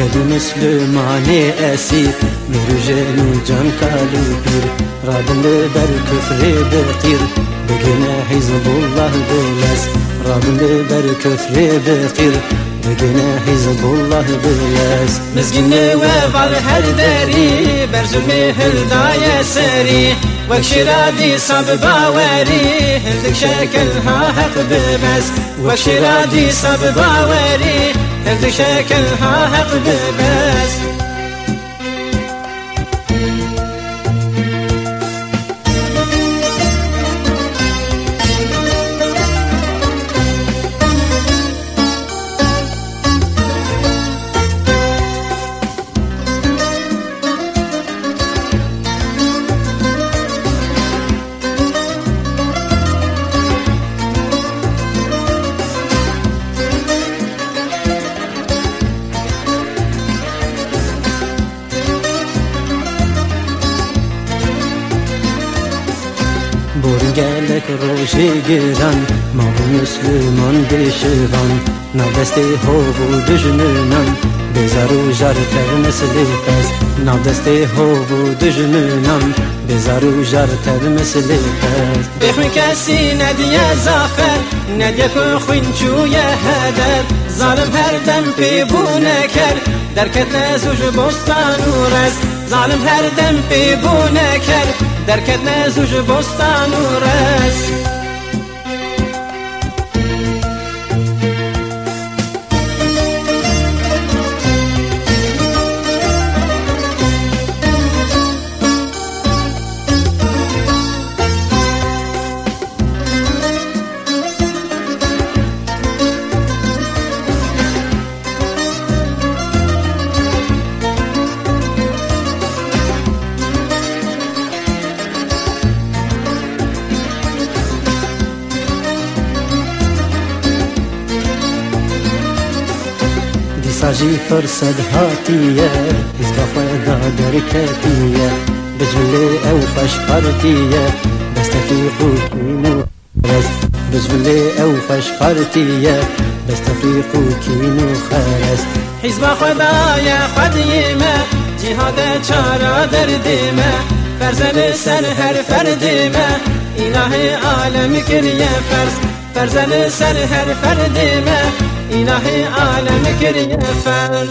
Gel Müslümane esir Merücen can kalibir Rabinde ber küfrü bitir Bugüne Hizbullah bilez Rabinde ber küfrü bitir Bugüne Hizbullah bilez Mizginde ve var her deri Berzümi hıldaye seri وك شرادي صاب باوري هندك شكلها حق بمس وك شرادي صاب باوري تزي شكلها هقد بس بر گلک روشی گیرن ما بو مسلمان بشیوان نادست هو بو دجنونن بزارو جار مسلی پس. نادست هو بو دجنونن بزارو جار مسلی پس. بخوی کسی ندیه زافر ندیه که خوین چوی هدر. زارم هر دم پی بو نکر در کت زوج بستان و رست ظالم هر دم فی بونه کرد درکت نزوج بستان و رست ساجی فرصد هاتیه از بخدا درکتیه بجلی او فش پرتیه بستفی خوکینو خرز بجلی او فش پرتیه بستفی خوکینو خرز حزب خدای خدیمه جهاد چارا دردیمه فرزل سر هر فردیمه اله عالم کریه فرز. فرزل سر هر فردیمه إلهي عالمك ريفان